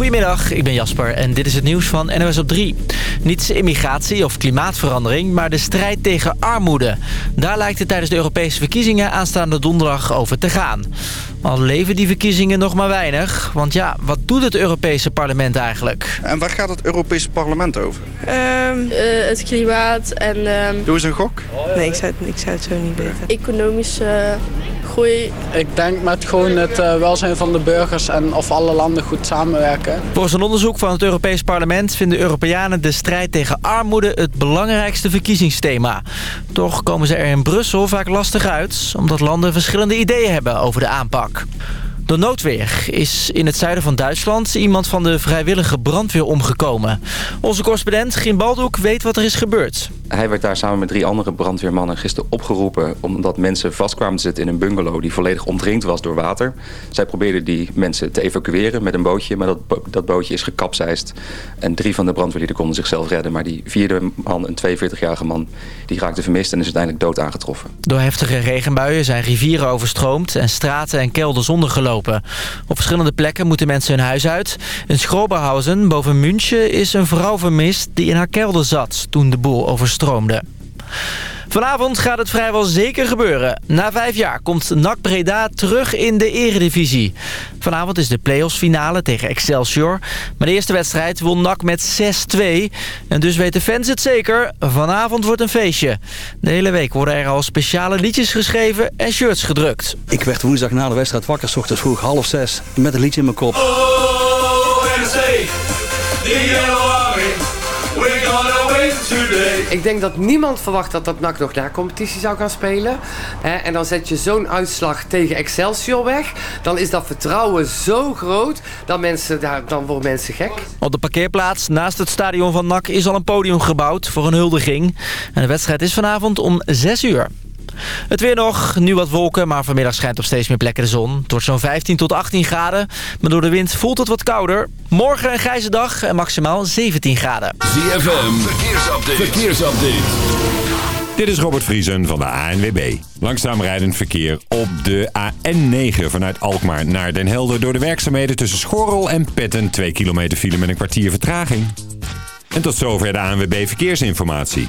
Goedemiddag, ik ben Jasper en dit is het nieuws van NOS op 3. Niet immigratie of klimaatverandering, maar de strijd tegen armoede. Daar lijkt het tijdens de Europese verkiezingen aanstaande donderdag over te gaan. Al leven die verkiezingen nog maar weinig. Want ja, wat doet het Europese parlement eigenlijk? En waar gaat het Europese parlement over? Ehm, Eh, het klimaat en ehm, Doe eens een gok. nee, ik zou, het, ik zou het zo niet weten. economische Ik denk met gewoon het eh, welzijn van de burgers en of alle landen goed samenwerken. Volgens een onderzoek van het Europees Parlement vinden Europeanen de strijd tegen armoede het belangrijkste verkiezingsthema. Toch komen ze er in Brussel vaak lastig uit, omdat landen verschillende ideeën hebben over de aanpak. Door noodweer is in het zuiden van Duitsland iemand van de vrijwillige brandweer omgekomen. Onze correspondent Gim Baldoek weet wat er is gebeurd. Hij werd daar samen met drie andere brandweermannen gisteren opgeroepen... omdat mensen vast kwamen te zitten in een bungalow die volledig omdringd was door water. Zij probeerden die mensen te evacueren met een bootje... maar dat, dat bootje is gekapseist. En drie van de brandweerlieden konden zichzelf redden. Maar die vierde man, een 42-jarige man, die raakte vermist... en is uiteindelijk dood aangetroffen. Door heftige regenbuien zijn rivieren overstroomd en straten en kelders ondergelopen. Op verschillende plekken moeten mensen hun huis uit. In Schroberhausen, boven München, is een vrouw vermist die in haar kelder zat toen de boel overstroomde. Vanavond gaat het vrijwel zeker gebeuren. Na vijf jaar komt NAC Breda terug in de eredivisie. Vanavond is de play-offs finale tegen Excelsior. Maar de eerste wedstrijd won NAC met 6-2. En dus weten fans het zeker. Vanavond wordt een feestje. De hele week worden er al speciale liedjes geschreven en shirts gedrukt. Ik werd woensdag na de wedstrijd wakker, 's ochtends vroeg half zes, met een liedje in mijn kop. Ik denk dat niemand verwacht dat dat NAC nog na competitie zou gaan spelen. Hè, en dan zet je zo'n uitslag tegen Excelsior weg. Dan is dat vertrouwen zo groot dat mensen, daar, dan worden mensen gek. Op de parkeerplaats naast het stadion van NAC is al een podium gebouwd voor een huldiging. En de wedstrijd is vanavond om 6 uur. Het weer nog, nu wat wolken, maar vanmiddag schijnt op steeds meer plekken de zon. Het wordt zo'n 15 tot 18 graden, maar door de wind voelt het wat kouder. Morgen een grijze dag en maximaal 17 graden. ZFM, verkeersupdate. verkeersupdate. Dit is Robert Vriesen van de ANWB. Langzaam rijdend verkeer op de AN9 vanuit Alkmaar naar Den Helder... door de werkzaamheden tussen Schorrel en Petten. 2 kilometer file met een kwartier vertraging. En tot zover de ANWB Verkeersinformatie.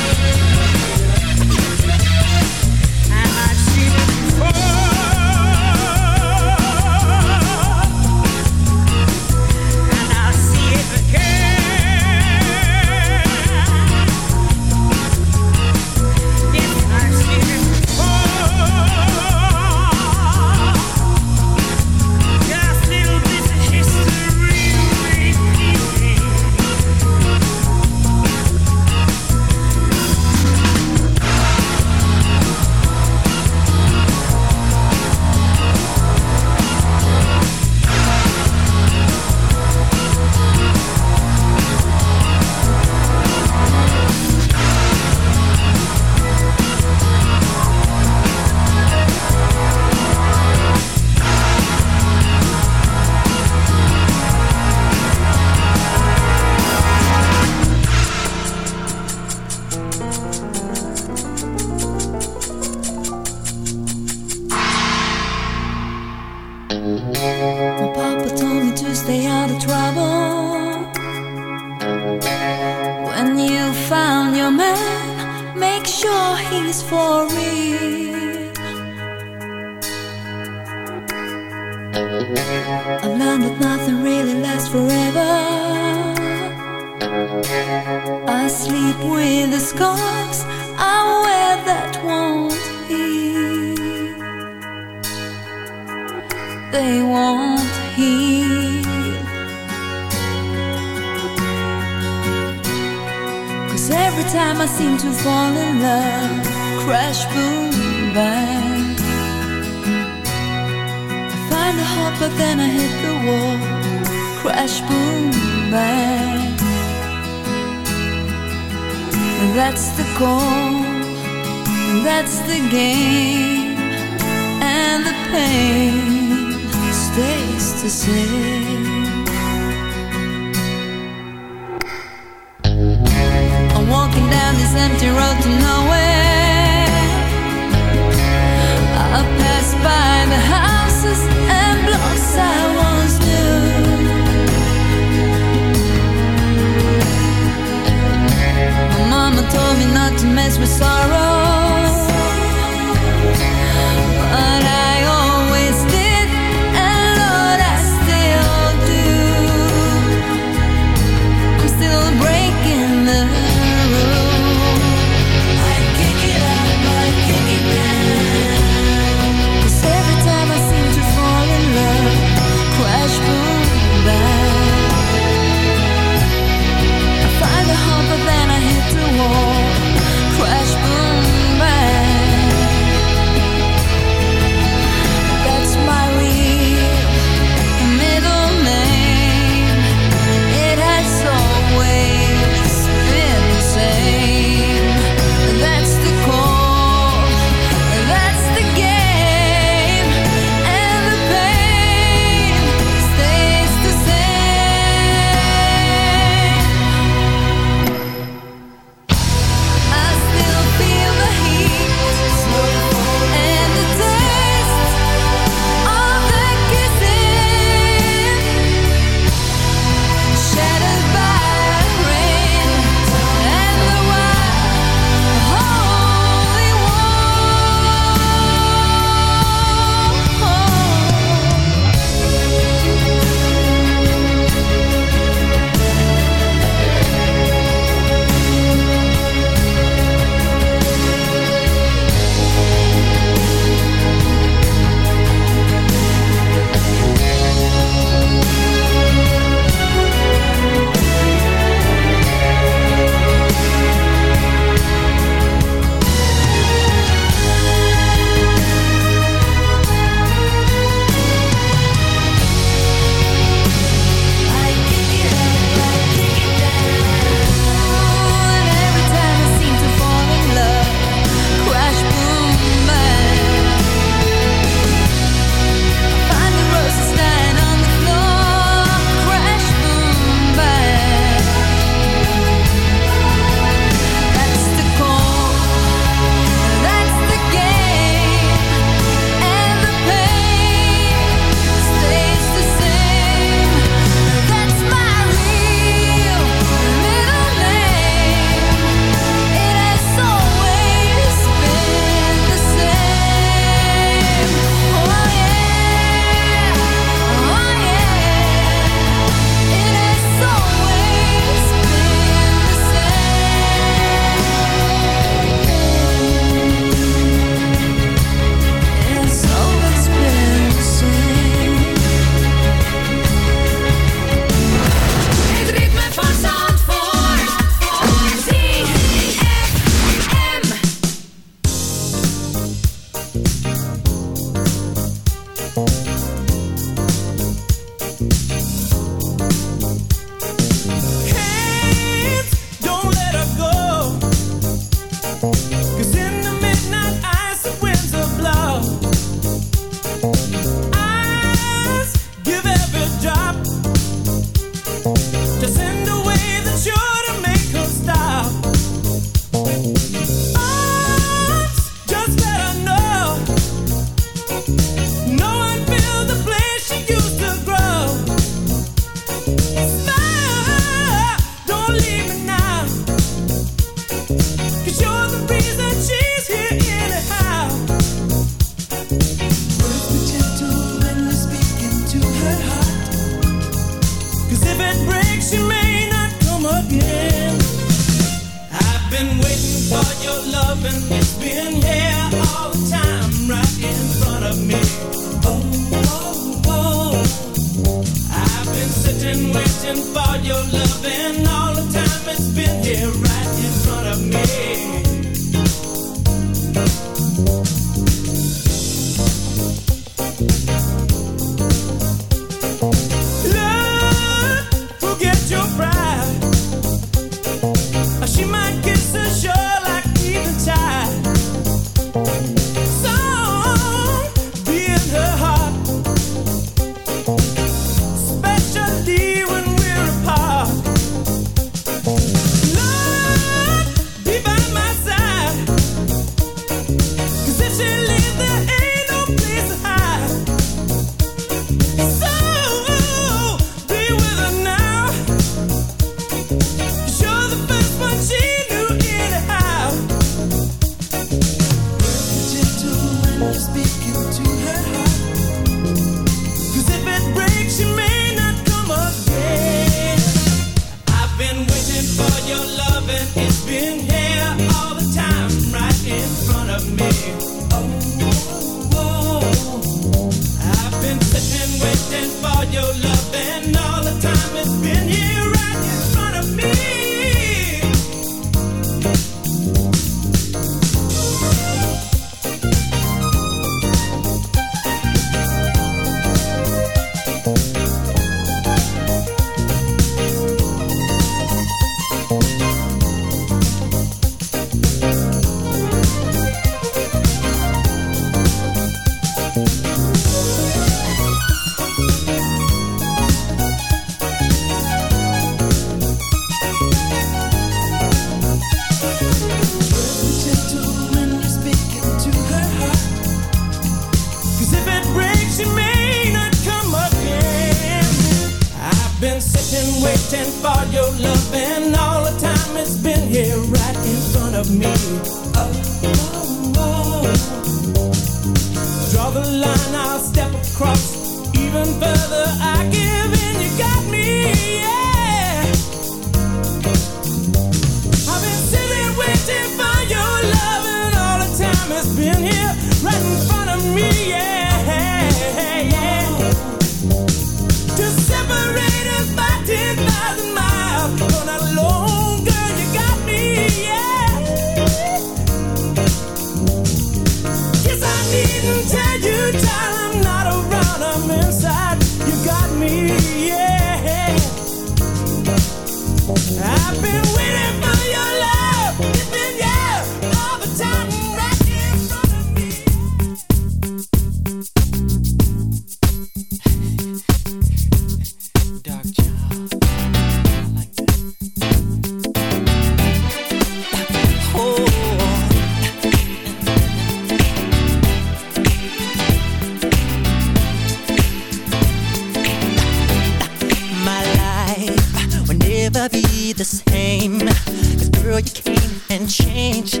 the same. Cause girl, you came and changed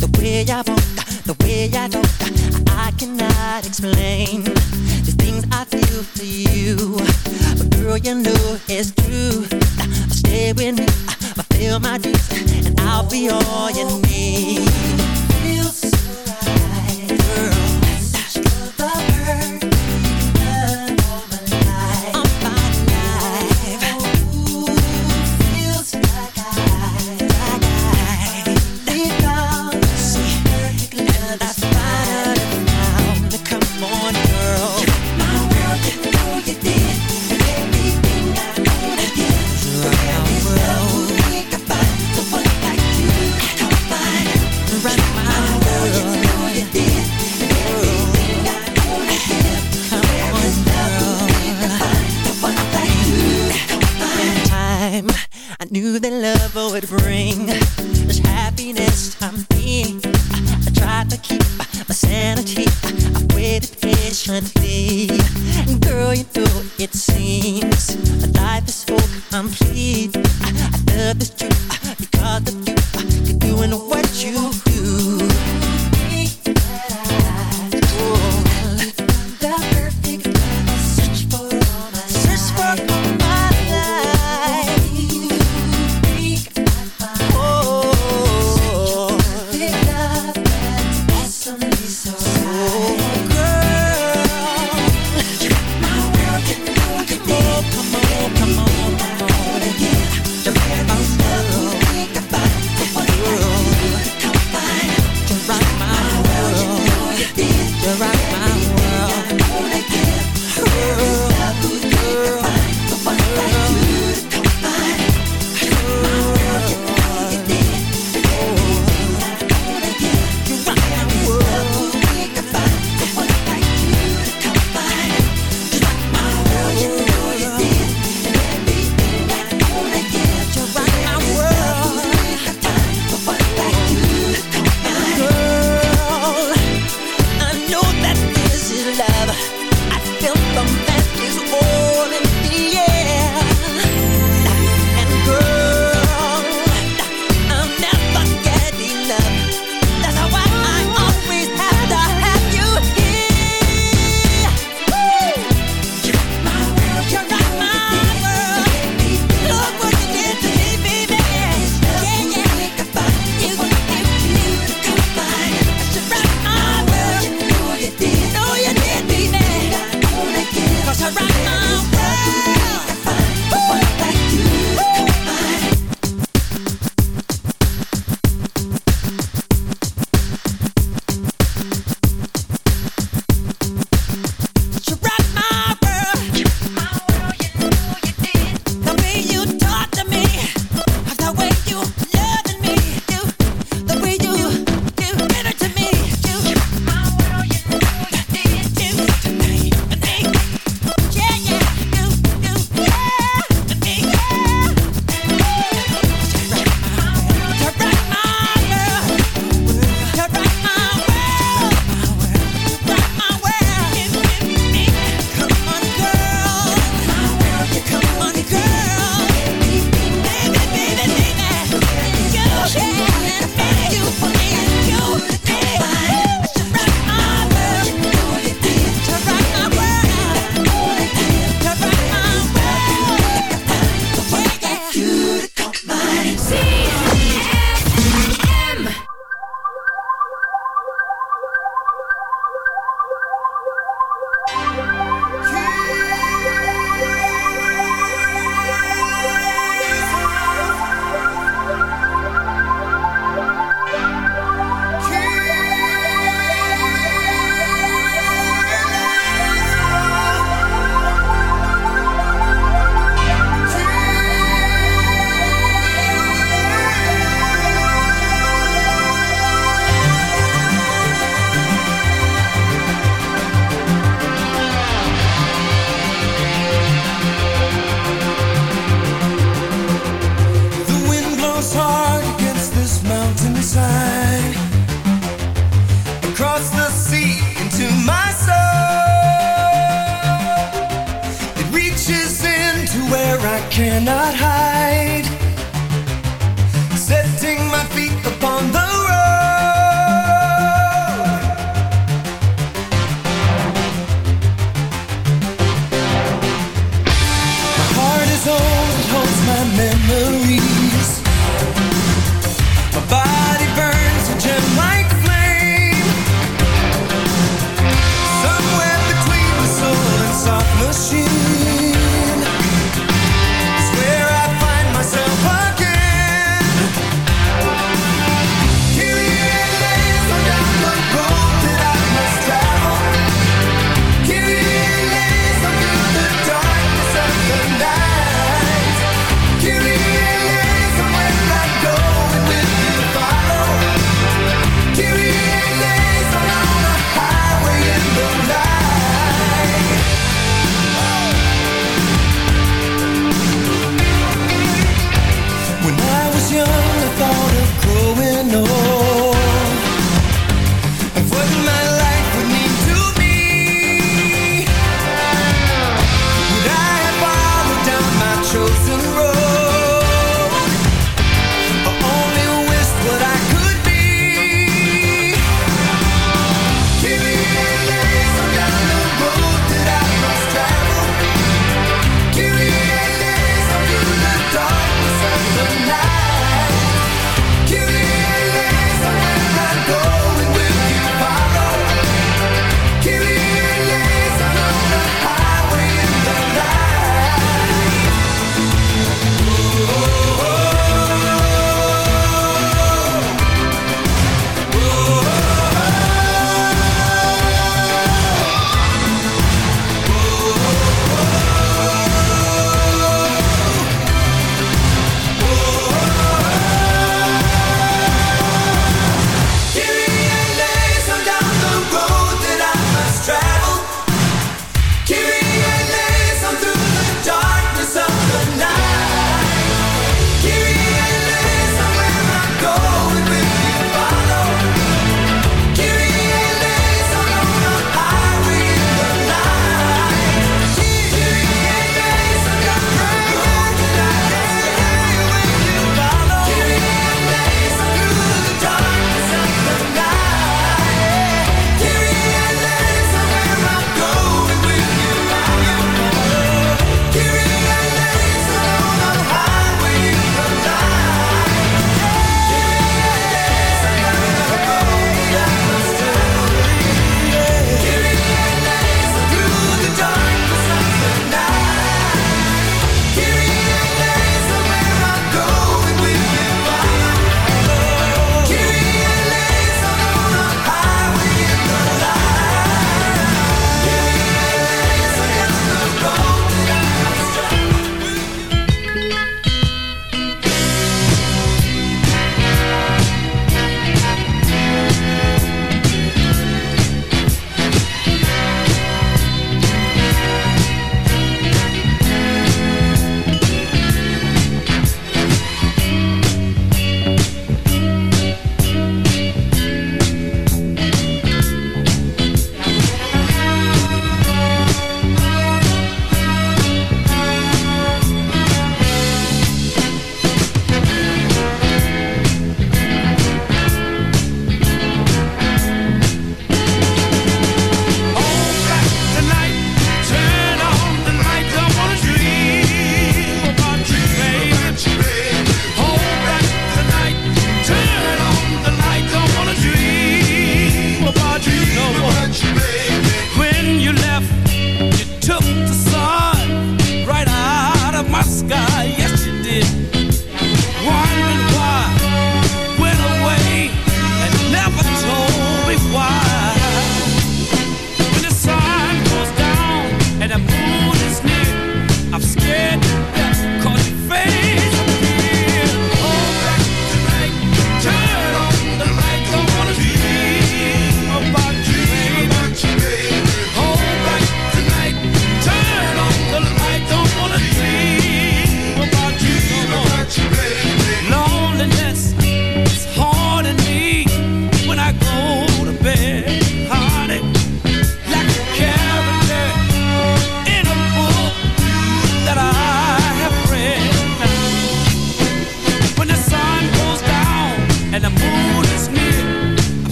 The way I want, the way I don't. I cannot explain the things I feel for you. But girl, you know it's true. Stay with me, I feel my dreams And I'll be all you need. Feels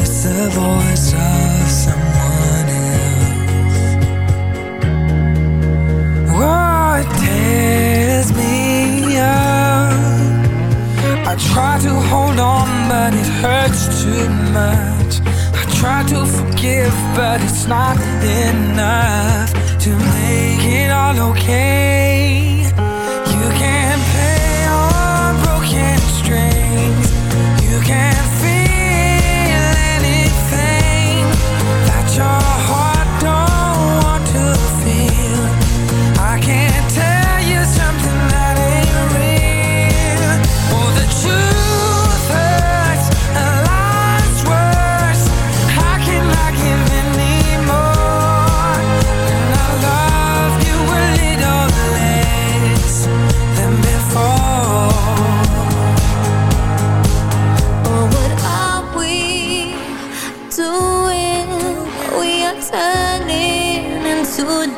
it's the voice of someone else. Oh, it tears me up. I try to hold on, but it hurts too much. I try to forgive, but it's not enough to make it all okay. You can play on broken strings. You can feel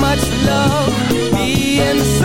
much love be inside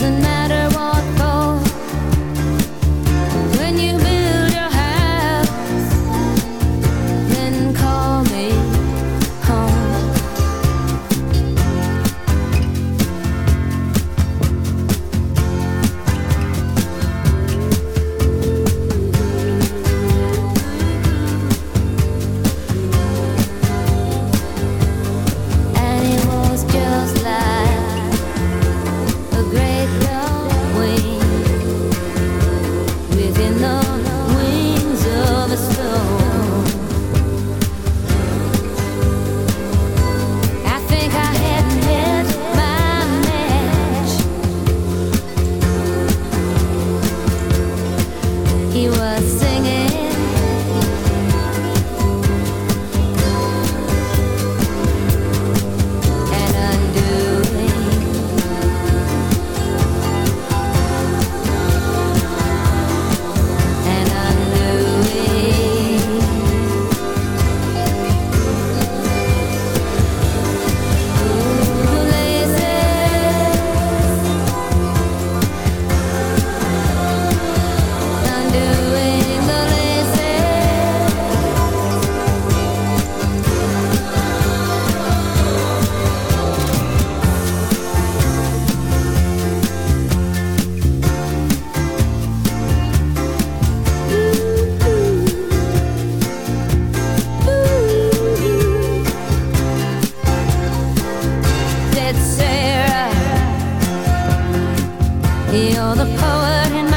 doesn't matter you're the poet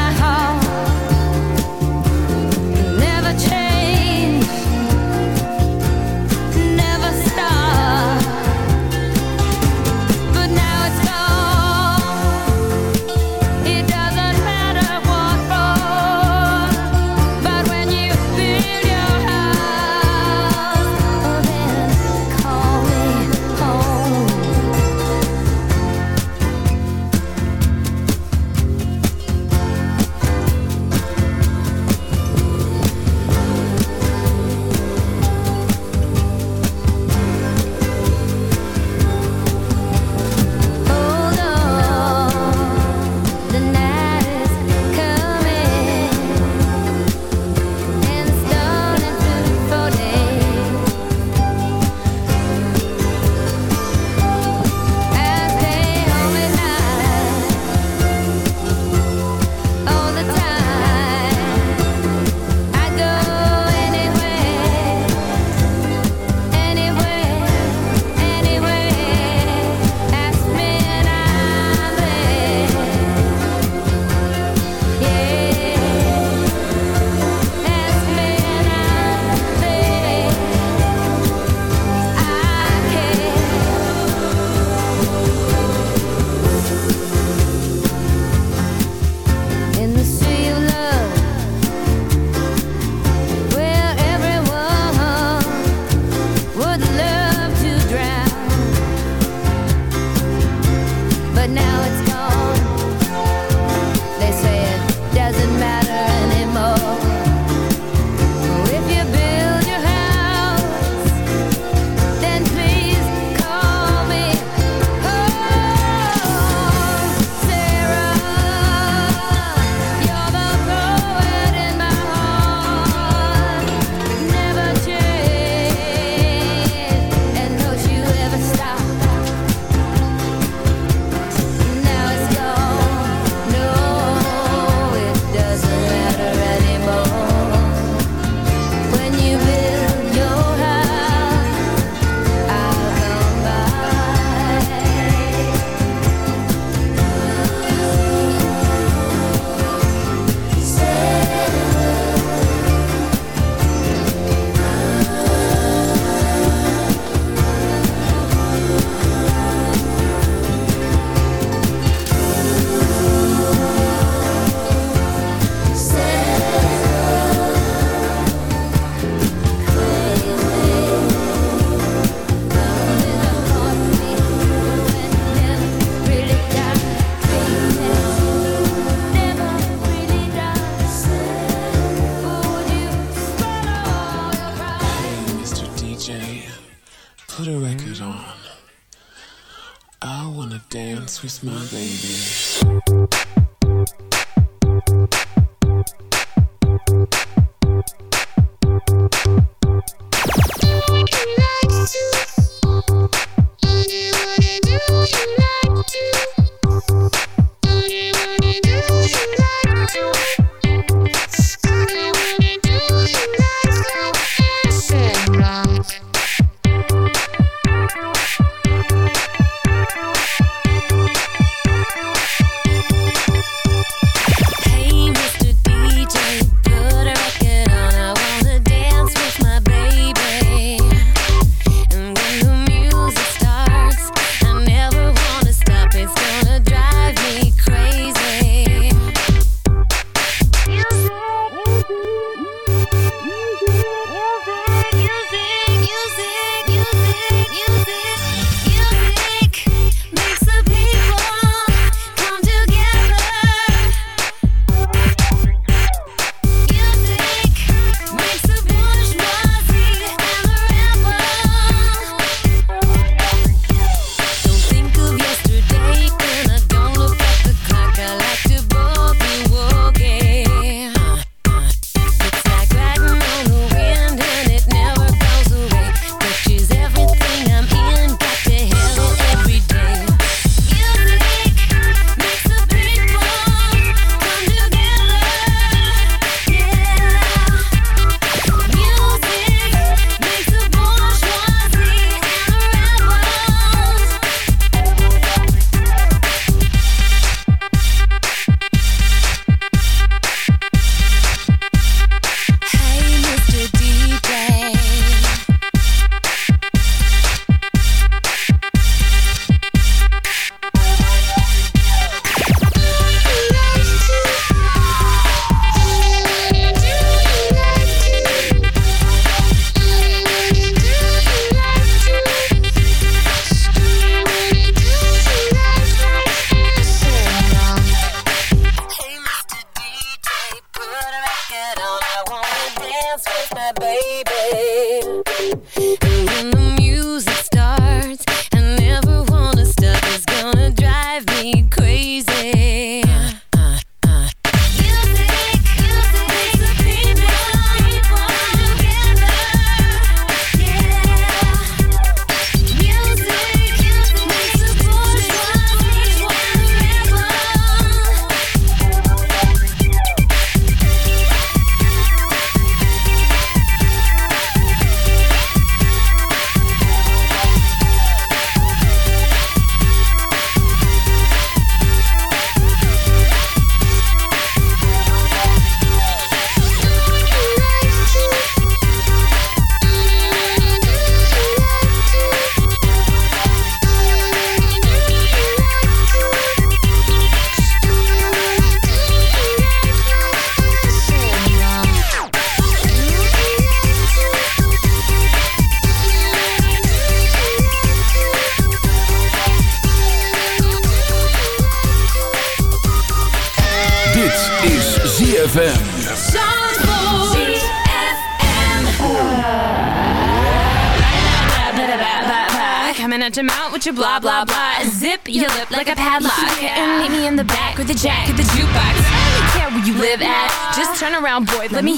blah blah blah. Zip your lip like a padlock. And meet me in the back with the jack at the jukebox. I don't care where you live at. Just turn around, boy. Let me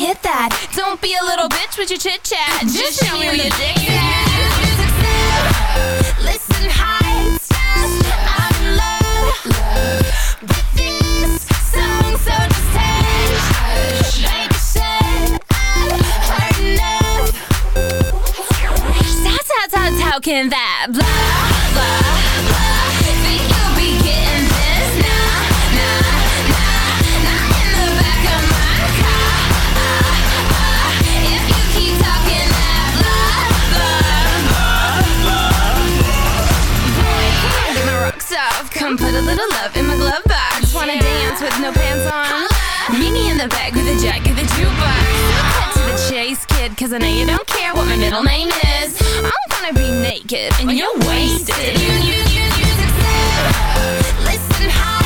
the bag with the jack of the jukebox. Cut to the chase, kid, cause I know you don't care what my middle name is. I'm gonna be naked and well, you're wasted. You, you, you, you. Listen how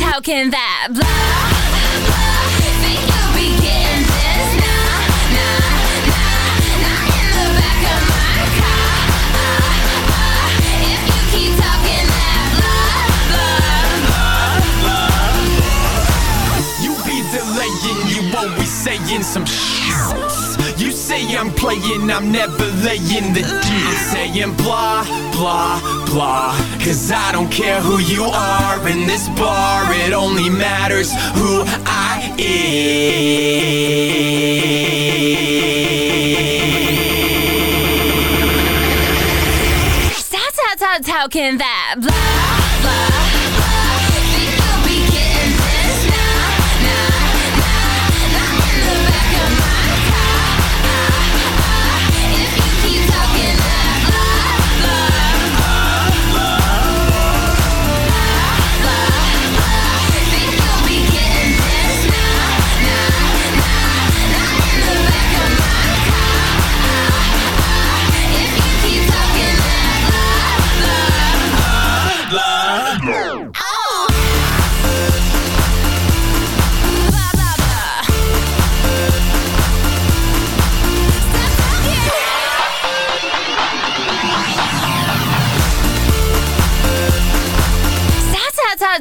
How, can that blah? Always some shit. You say I'm playing, I'm never laying the G. Saying blah, blah, blah. Cause I don't care who you are in this bar, it only matters who I am. Stop, stop, stop talking that blah, blah, blah.